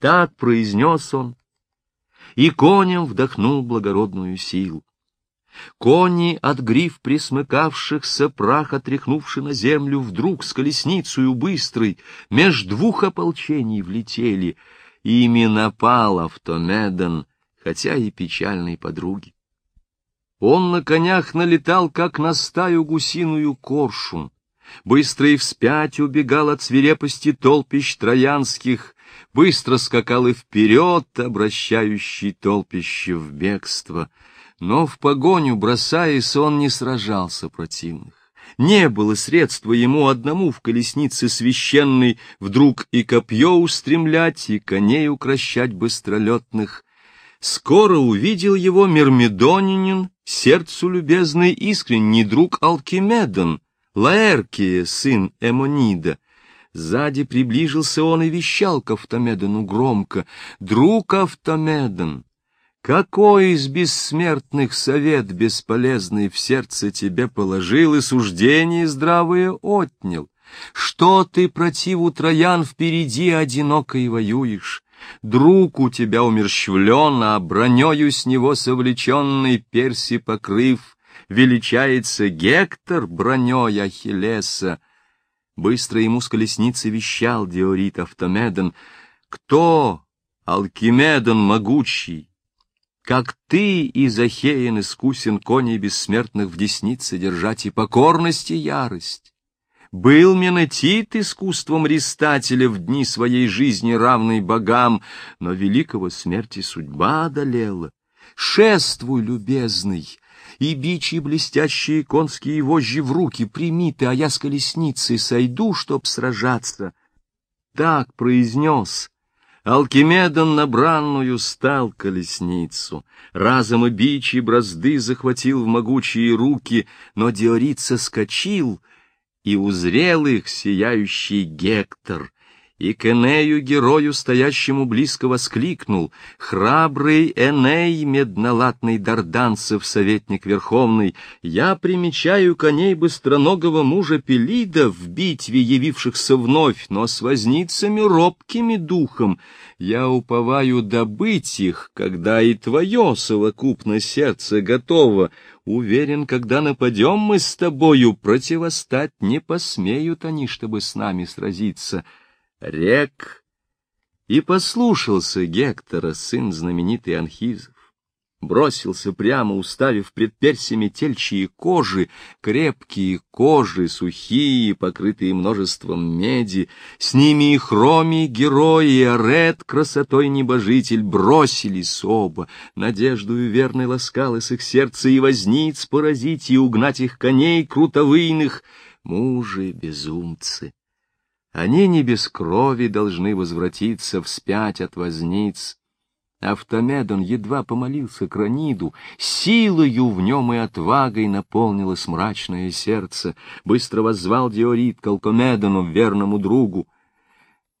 Так произнес он, и конем вдохнул благородную силу. Кони от гриф присмыкавшихся, прах отряхнувши на землю, вдруг с колесницею быстрой меж двух ополчений влетели, и ими напал Автомедон, хотя и печальной подруги. Он на конях налетал, как на стаю гусиную коршун, быстро и вспять убегал от свирепости толпищ троянских, быстро скакал и вперед, обращающий толпище в бегство — но в погоню, бросаясь, он не сражался противных. Не было средства ему одному в колеснице священной вдруг и копье устремлять, и коней укращать быстролетных. Скоро увидел его Мирмидонинин, сердцу любезный искренний друг Алкимедон, Лаэркия, сын Эмонида. Сзади приближился он и вещал к Автомедону громко, «Друг Автомедон, какой из бессмертных совет бесполезный в сердце тебе положил и суждение здравые отнял? Что ты противу троян впереди одиноко и воюешь? Друг у тебя умерщвлен, а бронею с него совлеченный перси покрыв, величается Гектор броней Ахиллеса. Быстро ему с колесницы вещал Диорит Автомедон, кто, Алкимедон могучий, как ты, Изахеин, искусен коней бессмертных в деснице держать и покорность, и ярость. Был Менетит искусством Ристателя в дни своей жизни равный богам, но великого смерти судьба одолела. Шествуй, любезный, и бичи блестящие конские вожжи в руки прими ты, а я с колесницей сойду, чтоб сражаться. Так произнес Алкимедон на бранную стал колесницу, разом и бичи бразды захватил в могучие руки, но Диорит соскочил, и узрел их сияющий Гектор, и к Энею, герою, стоящему близко, воскликнул, «Храбрый Эней, меднолатный дарданцев, советник верховный, я примечаю коней быстроногого мужа Пелида в битве, явившихся вновь, но с возницами робкими духом. Я уповаю добыть их, когда и твое совокупно сердце готово. Уверен, когда нападем мы с тобою, противостать не посмеют они, чтобы с нами сразиться» рек, и послушался Гектора, сын знаменитый Анхизов. Бросился прямо, уставив пред персями тельчие кожи, крепкие кожи, сухие, покрытые множеством меди, с ними и хроми, герои, и арет, красотой небожитель, бросились оба, надеждою верной ласкал из их сердца и возниц поразить и угнать их коней крутовыйных, мужи-безумцы. Они не без крови должны возвратиться вспять от возниц. Автомедон едва помолился Краниду, силою в нем и отвагой наполнилось мрачное сердце. Быстро воззвал Диорит к Алкомедону, верному другу.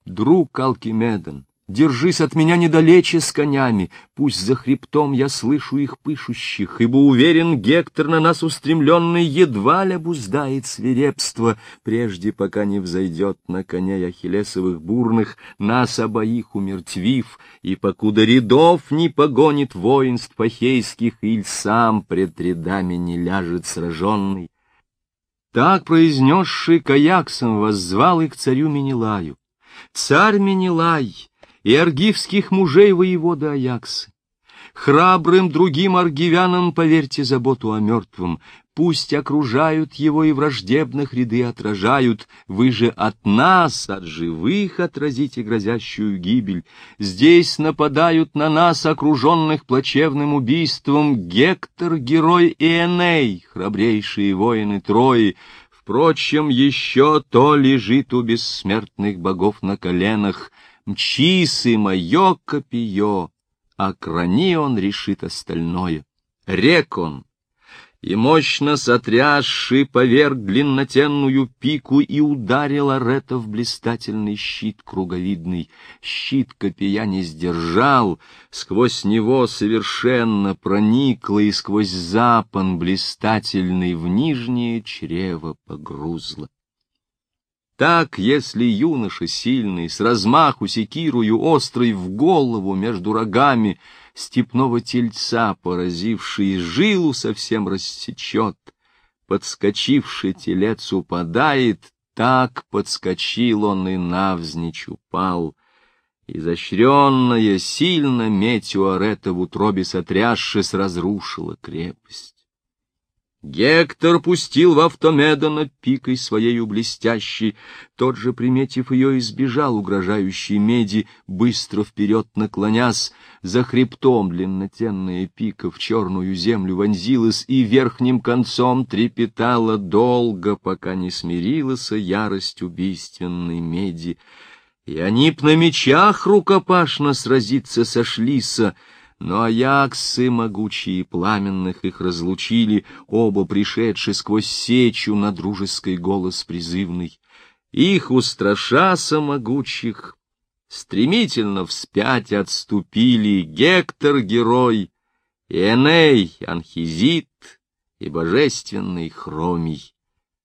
«Друг Алкимедон, Держись от меня недалече с конями, пусть за хребтом я слышу их пышущих, ибо уверен, Гектор на нас устремленный едва ли обуздает свирепство, прежде пока не взойдет на коней ахиллесовых бурных, нас обоих умертвив, и покуда рядов не погонит воинств ахейских, иль сам пред рядами не ляжет сраженный. Так произнесший каяксом воззвал и к царю Менелаю. Царь Менелай! И аргивских мужей воевода Аяксы. Храбрым другим аргивянам поверьте заботу о мертвом, пусть окружают его и враждебных ряды отражают, вы же от нас, от живых, отразите грозящую гибель. Здесь нападают на нас, окруженных плачевным убийством, Гектор, герой и Эней, храбрейшие воины Трои, Впрочем, еще то лежит у бессмертных богов на коленах, Мчисы мое копье, а крани он решит остальное. Рек он, и мощно сотрясший поверг длиннотенную пику и ударил Арета в блистательный щит круговидный. Щит копья не сдержал, сквозь него совершенно проникло и сквозь запан блистательный в нижнее чрево погрузло. Так, если юноша сильный, с размаху секирую острый в голову между рогами степного тельца, поразивший жилу совсем рассечет, подскочивший телец упадает, так подскочил он и навзничь упал. Изощренная, сильно медь у Арета в утробе сотрясшись разрушила крепость. Гектор пустил в Автомедона пикой своею блестящей, тот же, приметив ее, избежал угрожающей меди, быстро вперед наклонясь, за хребтом длиннотенная пика в черную землю вонзилась и верхним концом трепетала долго, пока не смирилась ярость убийственной меди. И они б на мечах рукопашно сразиться сошлися, но аяксы могучие пламенных их разлучили, оба пришедшие сквозь сечу на дружеский голос призывный. Их устрашаса могучих, стремительно вспять отступили Гектор герой, и Эней Анхизит и божественный Хромий.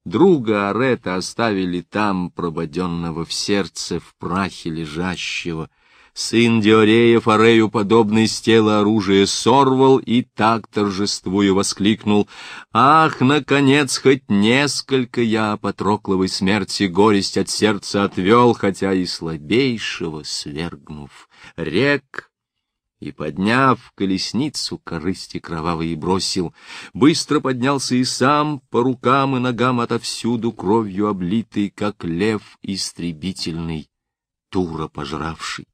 Друга Арета оставили там, прободенного в сердце, в прахе лежащего — Сын Диорея Фарею подобный с тела оружие сорвал и так торжествуя воскликнул. «Ах, наконец, хоть несколько я Патрокловой смерти горесть от сердца отвел, хотя и слабейшего свергнув. Рек и, подняв колесницу, корысти кровавые бросил, быстро поднялся и сам, по рукам и ногам отовсюду кровью облитый, как лев истребительный, тура пожравший.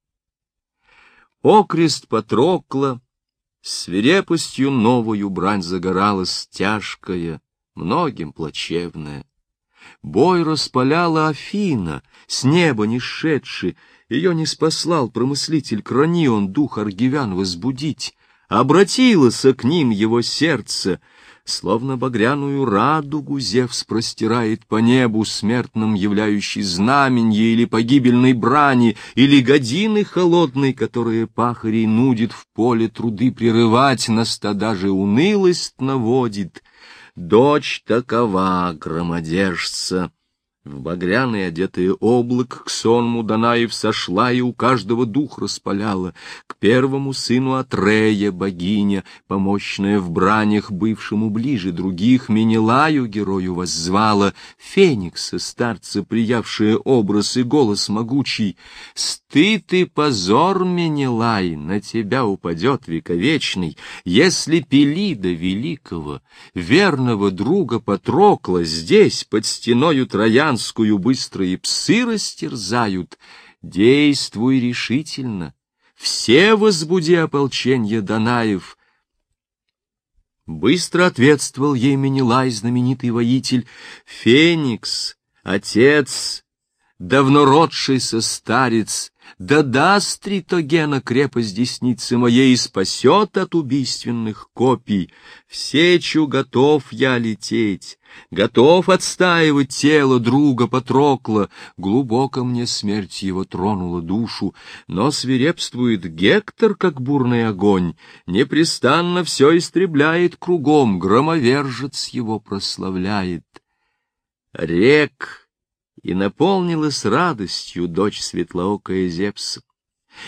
Окрест Патрокла, свирепостью новую брань загоралась тяжкая, многим плачевная. Бой распаляла Афина, с неба не шедший, ее не спаслал промыслитель Кранион дух аргивян возбудить, обратилось к ним его сердце — Словно багряную радугу Зевс простирает по небу смертным являющий знаменье или погибельной брани, или годины холодной, которые пахарей нудит в поле труды прерывать, на стада же унылость наводит. Дочь такова, громодержца, в багряный одетый облак к сонму Данаев сошла и у каждого дух распаляла. К первому сыну Атрея богиня, помощная в бранях бывшему ближе других, Менелаю герою воззвала, Феникса, старца, приявшая образ и голос могучий. Стыд и позор, Менелай, на тебя упадет вековечный, если Пелида великого, верного друга Патрокла, здесь, под стеною Троян, Троянскую быстрые псы растерзают. Действуй решительно, все возбуди ополченье Данаев. Быстро ответствовал ей Менелай, знаменитый воитель, Феникс, отец, давно родшийся старец, да даст Тритогена крепость десницы моей и спасет от убийственных копий. В готов я лететь, готов отстаивать тело друга Патрокла. Глубоко мне смерть его тронула душу, но свирепствует Гектор, как бурный огонь, непрестанно все истребляет кругом, громовержец его прославляет. Рек и наполнилась радостью дочь светлоокая Зевса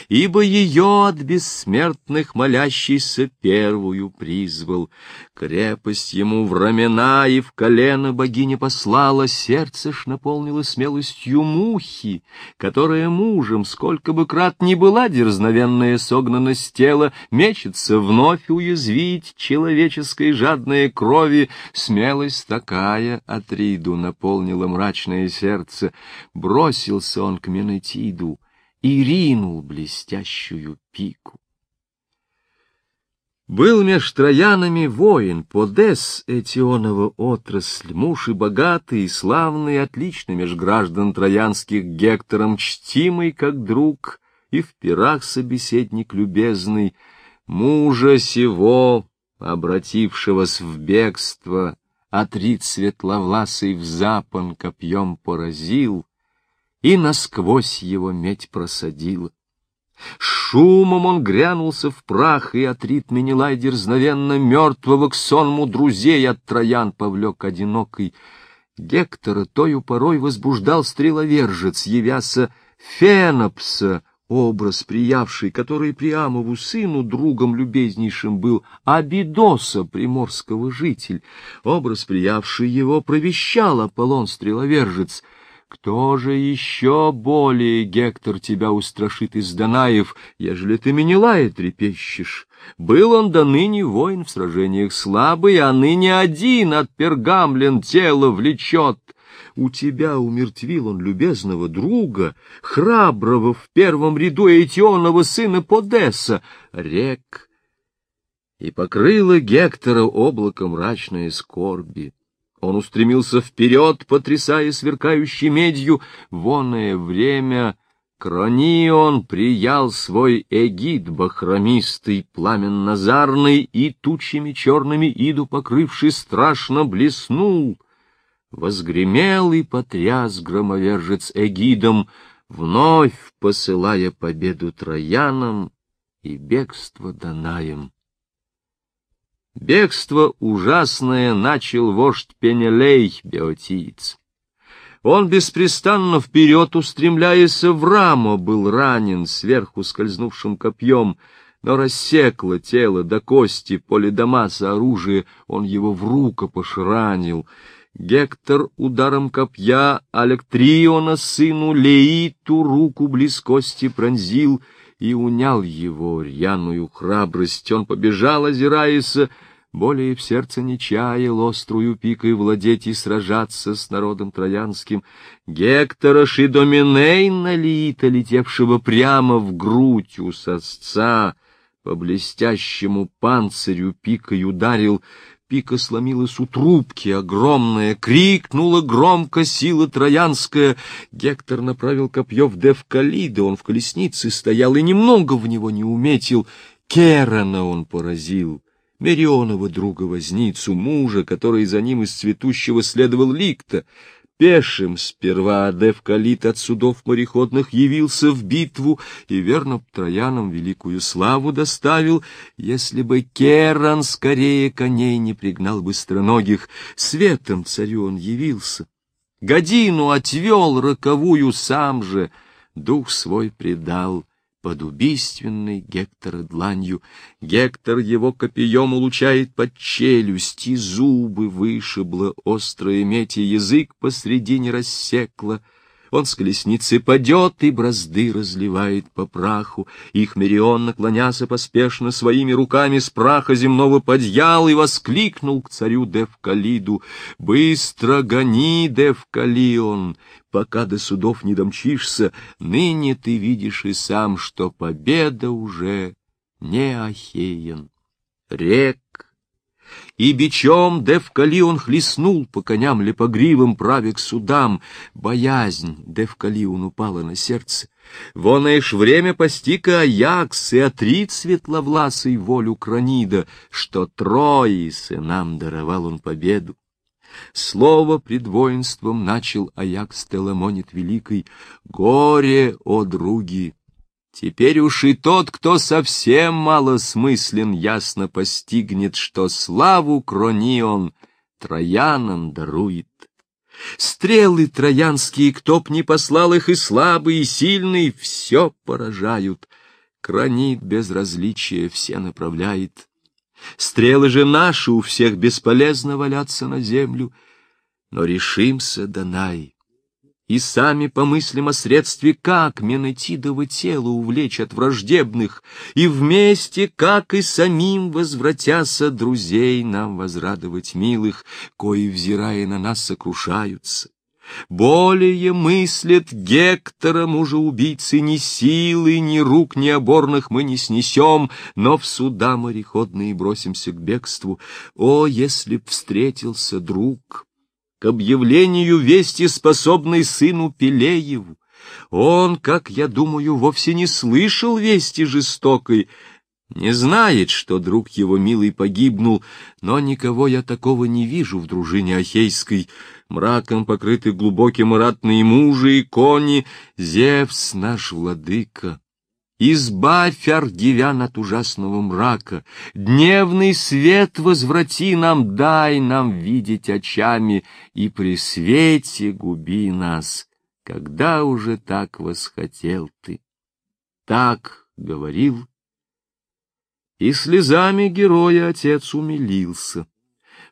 ибо ее от бессмертных молящийся первую призвал. Крепость ему в рамена и в колено богиня послала, сердце ж наполнило смелостью мухи, которая мужем, сколько бы крат ни была дерзновенная согнанность тела, мечется вновь уязвить человеческой жадной крови. Смелость такая Атриду наполнила мрачное сердце. Бросился он к Менетиду и ринул блестящую пику. Был меж троянами воин, Подес Этионова отрасль, муж и богатый, и славный, отлично меж граждан троянских Гектором чтимый, как друг, и в пирах собеседник любезный, мужа сего, обратившегося в бегство, Атрит светловласый в запон копьем поразил, и насквозь его медь просадила. Шумом он грянулся в прах, и от рит Менелай дерзновенно мертвого к сонму друзей от троян повлек одинокий. Гектора тою порой возбуждал стреловержец, явяся Фенопса, образ приявший, который Приамову сыну другом любезнейшим был, Абидоса, приморского житель. Образ приявший его провещал Аполлон Стреловержец. Кто же еще более, Гектор, тебя устрашит из Данаев, ежели ты Менелая трепещешь? Был он до ныне воин в сражениях слабый, а ныне один от пергамлен тело влечет. У тебя умертвил он любезного друга, храброго в первом ряду Этионова сына Подеса, рек, и покрыло Гектора облаком мрачной скорби. Он устремился вперед, потрясая сверкающей медью, воное время Кронион приял свой эгид бахромистый, пламенно-зарный, и тучами черными иду покрывший страшно блеснул — возгремел и потряс громовержец эгидом, вновь посылая победу троянам и бегство Данаем. Бегство ужасное начал вождь Пенелей, биотиец. Он беспрестанно вперед, устремляясь в раму, был ранен сверху скользнувшим копьем, но рассекло тело до кости, поле Дамаса оружие, он его в рукопаш ранил — Гектор ударом копья Алектриона сыну Леиту руку близкости пронзил и унял его рьяную храбрость. Он побежал, озираясь, более в сердце не чаял острую пикой владеть и сражаться с народом троянским. Гектора Шидоминейна Лиита, летевшего прямо в грудь у сосца, по блестящему панцирю пикой ударил, Пика сломилась у трубки, огромная, крикнула громко сила троянская. Гектор направил копье в Девкалида, он в колеснице стоял и немного в него не уметил. Керана он поразил, Мерионова друга-возницу, мужа, который за ним из цветущего следовал ликта. Пешим сперва Адевкалит от судов мореходных явился в битву и верно Троянам великую славу доставил, если бы Керан скорее коней не пригнал быстроногих, светом царю он явился. Годину отвел роковую сам же, дух свой предал под убийственной Гектора дланью. Гектор его копьем улучает под челюсть, и зубы вышибло, острое медь и язык посредине рассекла — он с колесницы падет и бразды разливает по праху. Их Мерион, наклоняся поспешно, своими руками с праха земного подъял и воскликнул к царю Девкалиду. «Быстро гони, Девкалион, пока до судов не домчишься, ныне ты видишь и сам, что победа уже не Ахеен. Рек и бичом Девкали он хлестнул по коням лепогривым, праве к судам. Боязнь Девкали он упала на сердце. Вон ишь время постика Аякс и отрит светловласый волю Кранида, что Трои сынам даровал он победу. Слово пред воинством начал Аякс Теламонит Великий. «Горе, о други! Теперь уж и тот, кто совсем малосмыслен, ясно постигнет, что славу Кронион Троянам дарует. Стрелы троянские, кто б не послал их, и слабый, и сильный, все поражают. Кронит безразличие все направляет. Стрелы же наши у всех бесполезно валяться на землю, но решимся, Данай, и сами помыслим о средстве, как Менетидово тело увлечь от враждебных, и вместе, как и самим возвратяся друзей нам возрадовать милых, кои, взирая на нас, сокрушаются. Более мыслят Гектора, мужа-убийцы, ни силы, ни рук, ни оборных мы не снесем, но в суда мореходные бросимся к бегству. О, если б встретился друг, к объявлению вести способный сыну Пелееву. Он, как я думаю, вовсе не слышал вести жестокой, не знает, что друг его милый погибнул, но никого я такого не вижу в дружине Ахейской. Мраком покрыты глубоким ратные мужи и кони, Зевс наш владыка. Избавь Аргивян от ужасного мрака, Дневный свет возврати нам, дай нам видеть очами, И при свете губи нас, когда уже так восхотел ты. Так говорил, и слезами героя отец умилился.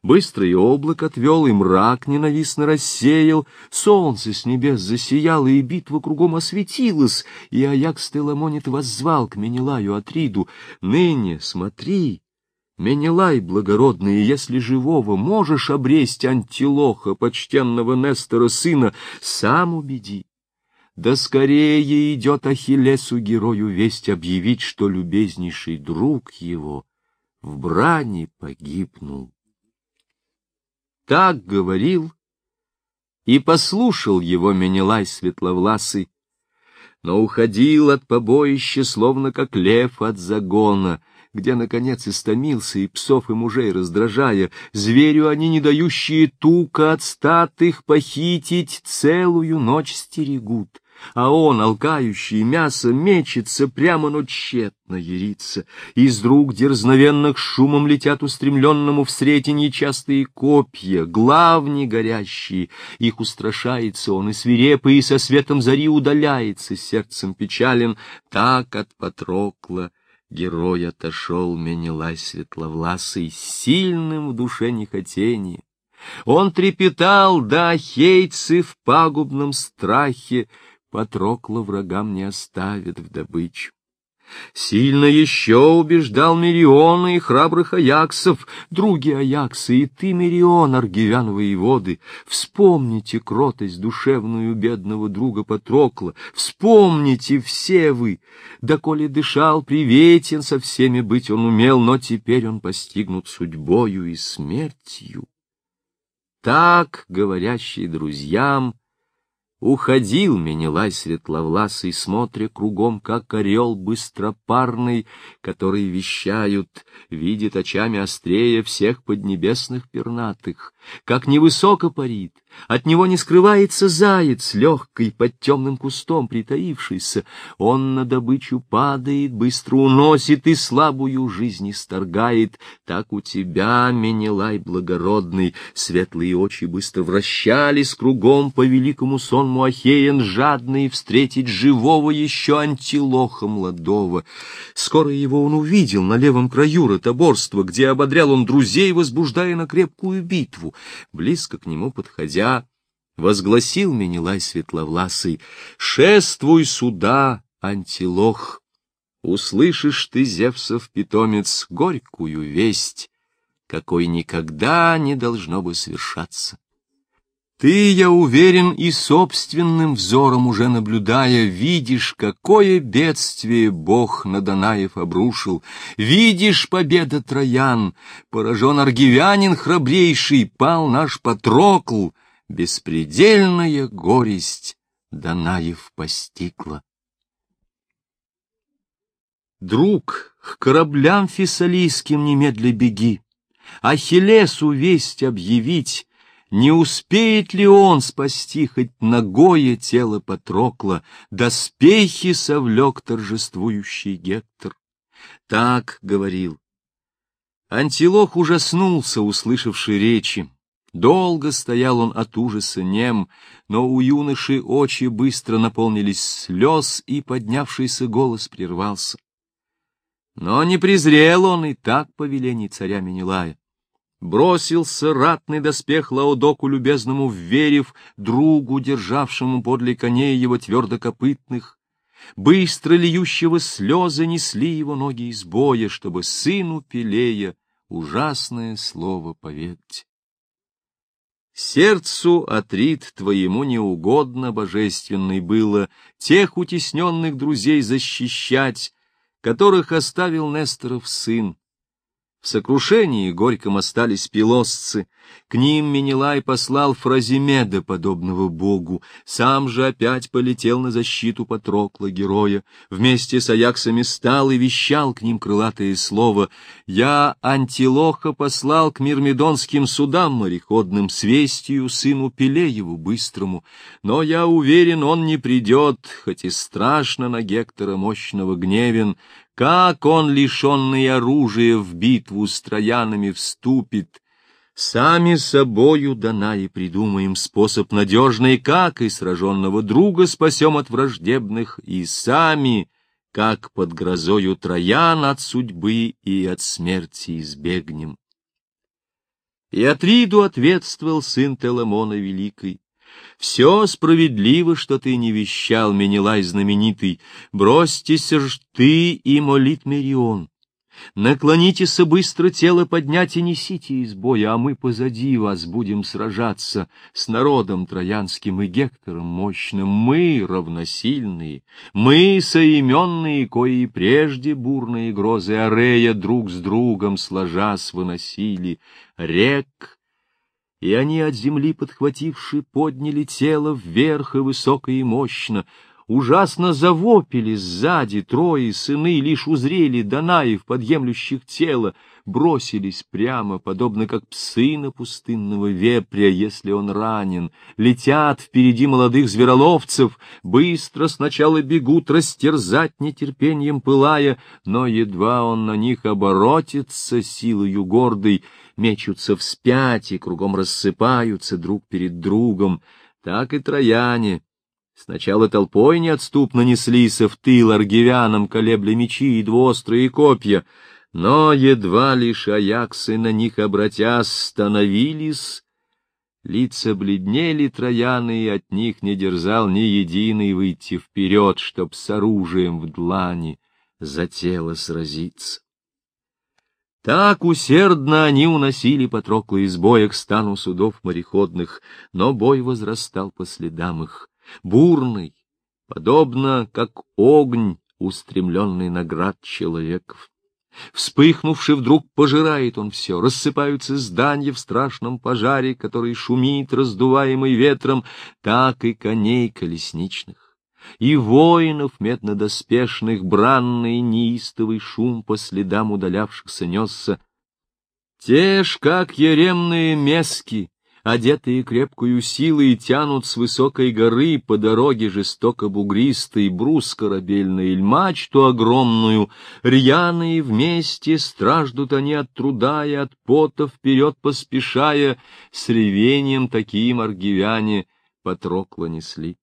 Быстрый облак отвел, и мрак ненавистно рассеял, солнце с небес засияло, и битва кругом осветилась, и Аякс Теламонит воззвал к Менелаю Атриду, «Ныне смотри, Менелай благородный, если живого можешь обресть антилоха, почтенного Нестора сына, сам убеди». Да скорее идет Ахиллесу герою весть объявить, что любезнейший друг его в брани погибнул. Так говорил, и послушал его Менелай светловласый, но уходил от побоища, словно как лев от загона, где, наконец, истомился и псов и мужей раздражая, зверю они, не дающие тука от статых, похитить целую ночь стерегут а он, алкающий мясо, мечется прямо, но тщетно ярится. Из рук дерзновенных шумом летят устремленному в сретенье частые копья, главни горящие. Их устрашается он, и свирепый, и со светом зари удаляется, сердцем печален, так от Патрокла. Герой отошел Менелай светловласый, сильным в душе нехотением. Он трепетал, да, хейцы в пагубном страхе, Патрокла врагам не оставит в добычу. Сильно еще убеждал Мириона и храбрых аяксов, други аяксы, и ты, Мирион, аргивян воеводы, вспомните кротость душевную бедного друга Патрокла, вспомните все вы, доколе дышал, приветен со всеми быть он умел, но теперь он постигнут судьбою и смертью. Так, говорящий друзьям, Уходил Менелай светловласый, смотря кругом, как орел быстропарный, который вещают, видит очами острее всех поднебесных пернатых, как невысоко парит, от него не скрывается заяц, легкий под темным кустом притаившийся. Он на добычу падает, быстро уносит и слабую жизнь исторгает. Так у тебя, Менелай благородный, светлые очи быстро вращались кругом по великому сонму Ахеян, жадный встретить живого еще антилоха молодого. Скоро его он увидел на левом краю ротоборства, где ободрял он друзей, возбуждая на крепкую битву. Близко к нему подходя, возгласил Менелай Светловласый, «Шествуй сюда, антилох! Услышишь ты, Зевсов питомец, горькую весть, какой никогда не должно бы свершаться. Ты, я уверен, и собственным взором уже наблюдая, видишь, какое бедствие Бог на Данаев обрушил, видишь победа Троян, поражен аргивянин храбрейший, пал наш Патрокл, беспредельная горесть Данаев постигла. Друг, к кораблям фессалийским немедля беги, Ахиллесу весть объявить, не успеет ли он спасти хоть ногое тело Патрокла, доспехи совлек торжествующий Гектор? Так говорил. Антилох ужаснулся, услышавший речи. Долго стоял он от ужаса нем, но у юноши очи быстро наполнились слез, и поднявшийся голос прервался. Но не презрел он и так повелений царя Менелая. Бросился ратный доспех Лаодоку любезному, вверив другу, державшему подле коней его твердокопытных. Быстро льющего слезы несли его ноги из боя, чтобы сыну Пелея ужасное слово поведать. Сердцу, Атрит, твоему неугодно, божественный, было тех утесненных друзей защищать, которых оставил Несторов сын. В сокрушении горьком остались пилосцы. К ним Менелай послал Фразимеда, подобного богу. Сам же опять полетел на защиту Патрокла, героя. Вместе с Аяксами стал и вещал к ним крылатое слово. «Я Антилоха послал к мирмидонским судам мореходным с вестью сыну Пелееву быстрому. Но я уверен, он не придет, хоть и страшно на Гектора мощного гневен, как он, лишенный оружия, в битву с троянами вступит? Сами собою, Данаи, придумаем способ надежный, как и сраженного друга спасем от враждебных, и сами, как под грозою троян от судьбы и от смерти избегнем. И Атриду ответствовал сын Теламона Великой. Все справедливо, что ты не вещал, Менелай знаменитый. Бросьтесь ж ты и молит Мерион. Наклонитесь быстро тело поднять и несите из боя, а мы позади вас будем сражаться с народом троянским и Гектором мощным. Мы равносильные, мы соименные, кои прежде бурные грозы Арея друг с другом сложась выносили. Рек и они от земли подхвативши подняли тело вверх и высоко и мощно, ужасно завопили сзади трое сыны, лишь узрели Данаев, подъемлющих тело, бросились прямо, подобно как псы на пустынного вепря, если он ранен, летят впереди молодых звероловцев, быстро сначала бегут растерзать нетерпением пылая, но едва он на них оборотится силою гордой, мечутся вспять и кругом рассыпаются друг перед другом, так и трояне. Сначала толпой неотступно неслись в тыл аргивянам, колебля мечи и двуострые копья, но едва лишь аяксы на них обратясь становились, лица бледнели трояны, и от них не дерзал ни единый выйти вперед, чтоб с оружием в длани за тело сразиться. Так усердно они уносили Патрокла из боя к стану судов мореходных, но бой возрастал по следам их, бурный, подобно как огонь, устремленный на град человеков. Вспыхнувший вдруг пожирает он все, рассыпаются здания в страшном пожаре, который шумит, раздуваемый ветром, так и коней колесничных и воинов меднодоспешных бранный неистовый шум по следам удалявшихся несся. Те ж, как еремные мески, одетые крепкую силой, тянут с высокой горы по дороге жестоко бугристой брус корабельный или мачту огромную, рьяные вместе страждут они от труда и от пота вперед поспешая, с ревением таким аргивяне Патрокла несли.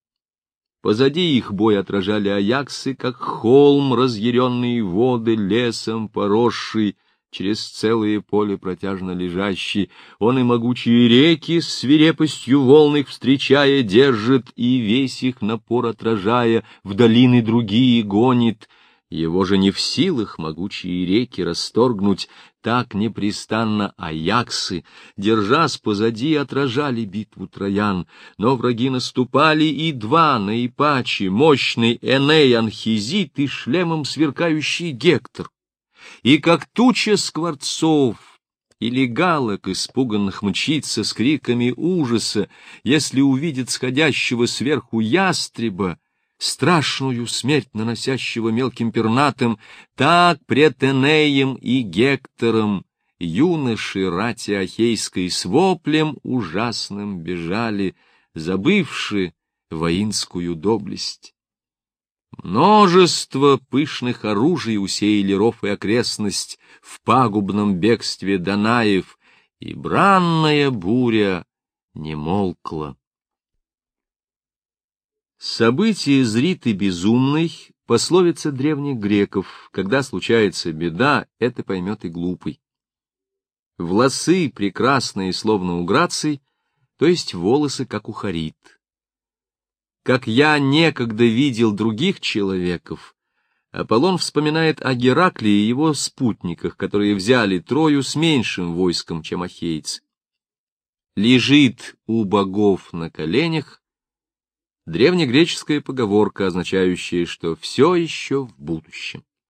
Позади их бой отражали аяксы, как холм, разъяренные воды, лесом поросший, через целое поле протяжно лежащий. Он и могучие реки с свирепостью волн их встречая держит, и весь их напор отражая, в долины другие гонит — его же не в силах могучие реки расторгнуть, так непрестанно аяксы, держась позади, отражали битву троян, но враги наступали, и два наипачи, мощный Эней Анхизит и шлемом сверкающий Гектор. И как туча скворцов, или галок, испуганных мчится с криками ужаса, если увидит сходящего сверху ястреба, страшную смерть наносящего мелким пернатым, так пред Энеем и Гектором юноши рати Ахейской с воплем ужасным бежали, забывши воинскую доблесть. Множество пышных оружий усеяли ров и окрестность в пагубном бегстве Данаев, и бранная буря не молкла. Событие зриты безумный — пословица древних греков. Когда случается беда, это поймет и глупый. Волосы прекрасные, словно у граций, то есть волосы, как у харит. Как я некогда видел других человеков, Аполлон вспоминает о Геракле и его спутниках, которые взяли Трою с меньшим войском, чем ахейцы. Лежит у богов на коленях, древнегреческая поговорка, означающая, что все еще в будущем.